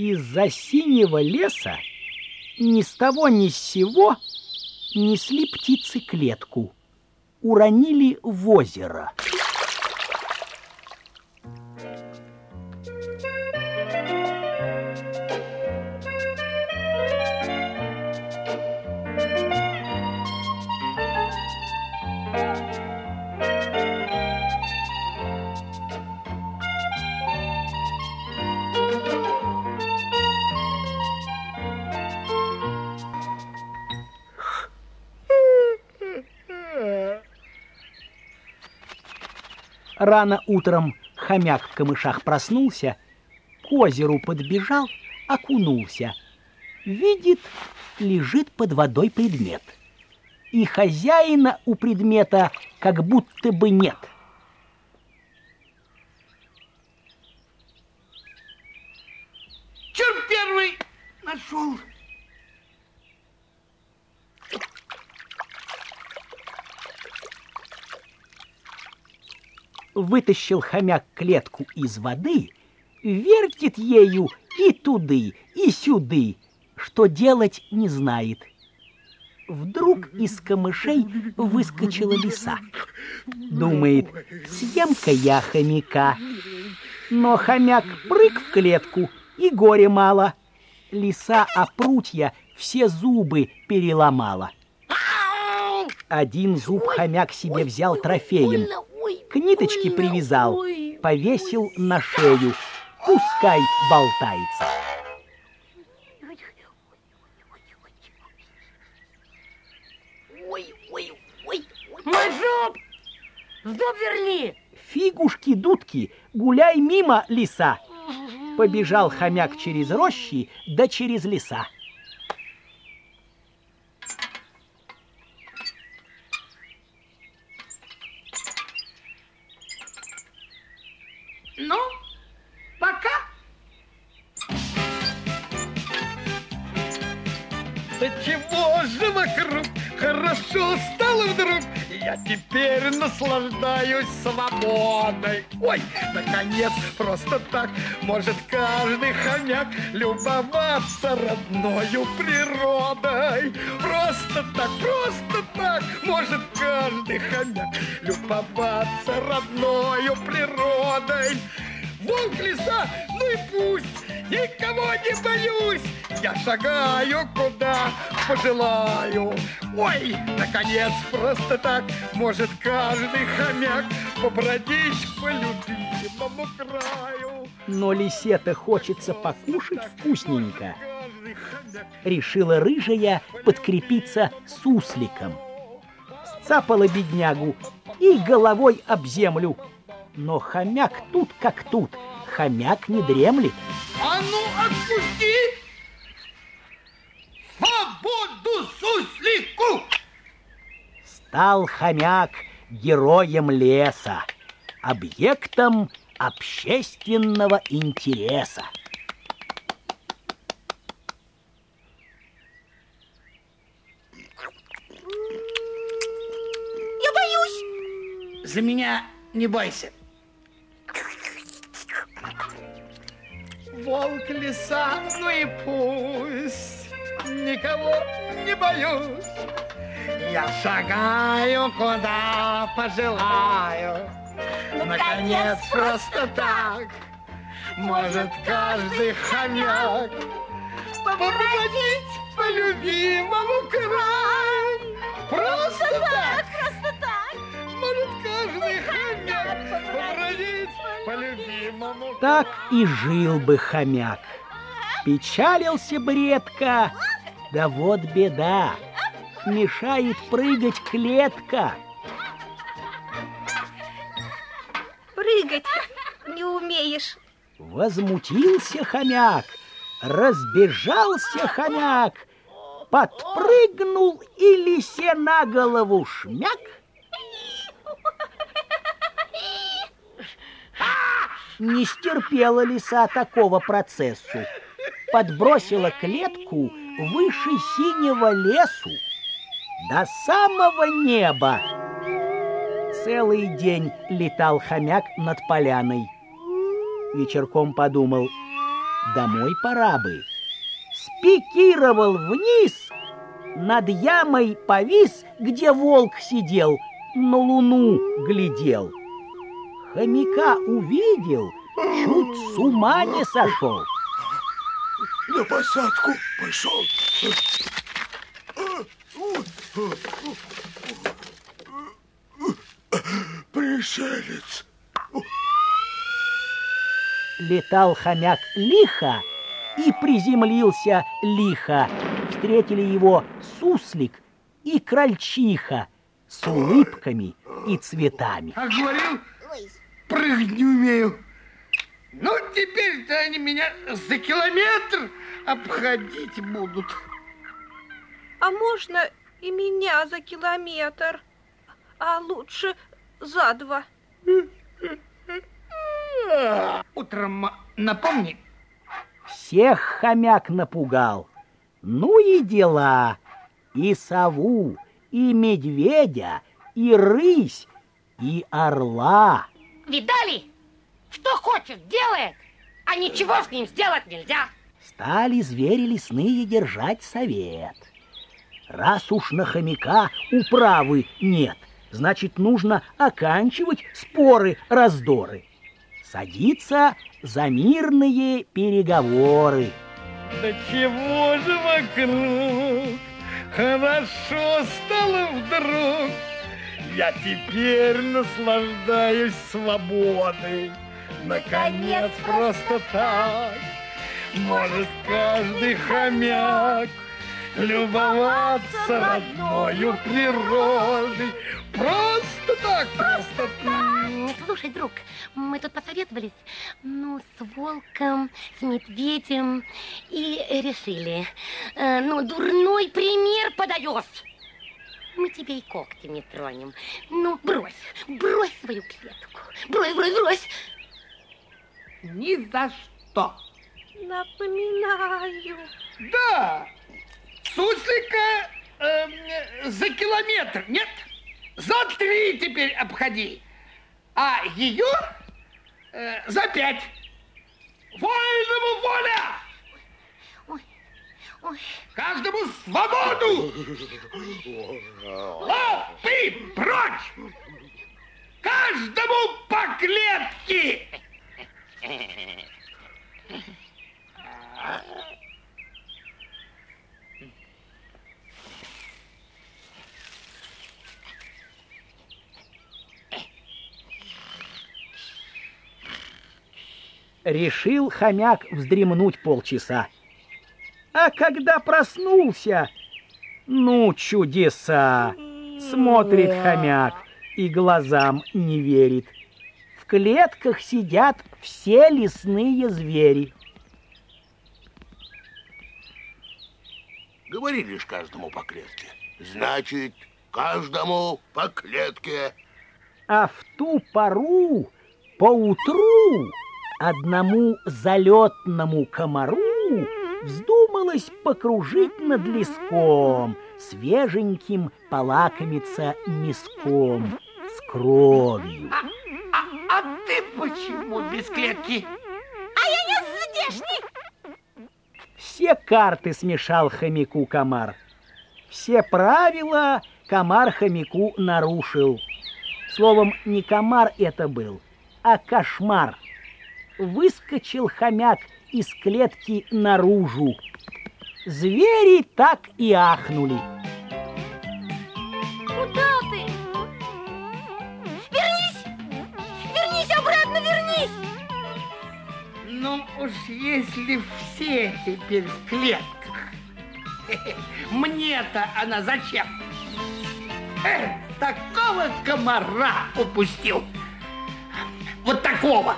Из-за синего леса ни с того ни с сего несли птицы клетку, уронили в озеро. Рано утром хомяк в камышах проснулся, к озеру подбежал, окунулся. Видит, лежит под водой предмет. И хозяина у предмета как будто бы нет. Вытащил хомяк клетку из воды, вертит ею и туды, и сюды, что делать не знает. Вдруг из камышей выскочила лиса. Думает, съем-ка я хомяка. Но хомяк прыг в клетку, и горе мало. Лиса о прутья все зубы переломала. Один зуб хомяк себе взял трофеем, к ниточке привязал, повесил на шею. Пускай болтается. Ой, ой, ой, мой зуб! Зуб верни! Фигушки-дудки, гуляй мимо, лиса! Побежал хомяк через рощи, да через леса. Хорошо стало вдруг? Я теперь наслаждаюсь свободой. Ой, наконец, просто так может каждый хомяк любоваться родною природой. Просто так, просто так может каждый хомяк любоваться родною природой. Волк, лиса, ну и пусть, никого не боюсь. Я шагаю куда пожелаю. Ой, наконец, просто так может каждый хомяк побродить по любимому краю. Но лисе-то хочется покушать вкусненько. Решила рыжая подкрепиться сусликом. Сцапала беднягу и головой об землю. Но хомяк тут как тут, хомяк не дремлет. Стал хомяк героем леса, объектом общественного интереса. Я боюсь! За меня не бойся. Волк, лиса, ну и пусть, никого не боюсь. Я шагаю, куда пожелаю. Наконец, просто так может каждый хомяк побродить по любимому краю. Просто так Просто так! может каждый хомяк побродить по любимому Так и жил бы хомяк. Печалился бы редко, да вот беда. Мешает прыгать клетка. Прыгать не умеешь. Возмутился хомяк, разбежался хомяк, подпрыгнул и лисе на голову шмяк. Не стерпела лиса такого процессу. Подбросила клетку выше синего лесу до самого неба. Целый день летал хомяк над поляной. Вечерком подумал, домой пора бы. Спикировал вниз, над ямой повис, где волк сидел, на луну глядел. Хомяка увидел, чуть с ума не сошел. На посадку пошел. Пришелец. Летал хомяк лихо и приземлился лихо. Встретили его суслик и крольчиха с улыбками и цветами. А говорил, прыгать не умею. Ну, теперь-то они меня за километр обходить будут. А можно и меня за километр? А лучше за два. Утром напомни. Всех хомяк напугал. Ну и дела. И сову, и медведя, и рысь, и орла. Видали? Что хочет, делает, а ничего с ним сделать нельзя. Стали звери лесные держать совет. Раз уж на хомяка управы нет, значит, нужно оканчивать споры, раздоры. Садиться за мирные переговоры. Да чего же вокруг хорошо стало вдруг. Я теперь наслаждаюсь свободой. Наконец, просто так может каждый хомяк любоваться родною природой. Просто так, просто так. Слушай, друг, мы тут посоветовались, ну, с волком, с медведем, и решили, э, ну, дурной пример подаешь. Мы тебе и когти не тронем. Ну, брось, брось свою клетку. Брось, брось, брось. Ни за что. Напоминаю. Да, суслика э, за километр, нет? За три теперь обходи. А ее э, за пять. Вольному воля! Ой, ой. Каждому свободу! Лапы прочь! Каждому по клетке! Решил хомяк вздремнуть полчаса. А когда проснулся, ну, чудеса! Смотрит хомяк и глазам не верит. В клетках сидят все лесные звери. Говорили ж каждому по клетке. Значит, каждому по клетке. А в ту пору, поутру, одному залетному комару вздумалось покружить над леском, свеженьким полакомиться миском с кровью. А, а, а ты почему без клетки? А я не здешний. Все карты смешал хомяку комар. Все правила комар хомяку нарушил. Словом, не комар это был, а кошмар. Выскочил хомяк из клетки наружу. Звери так и ахнули. Куда ты? Вернись! Вернись обратно, вернись! Ну уж если все теперь в клетках, мне-то она зачем? Эх, такого комара упустил. Вот такого.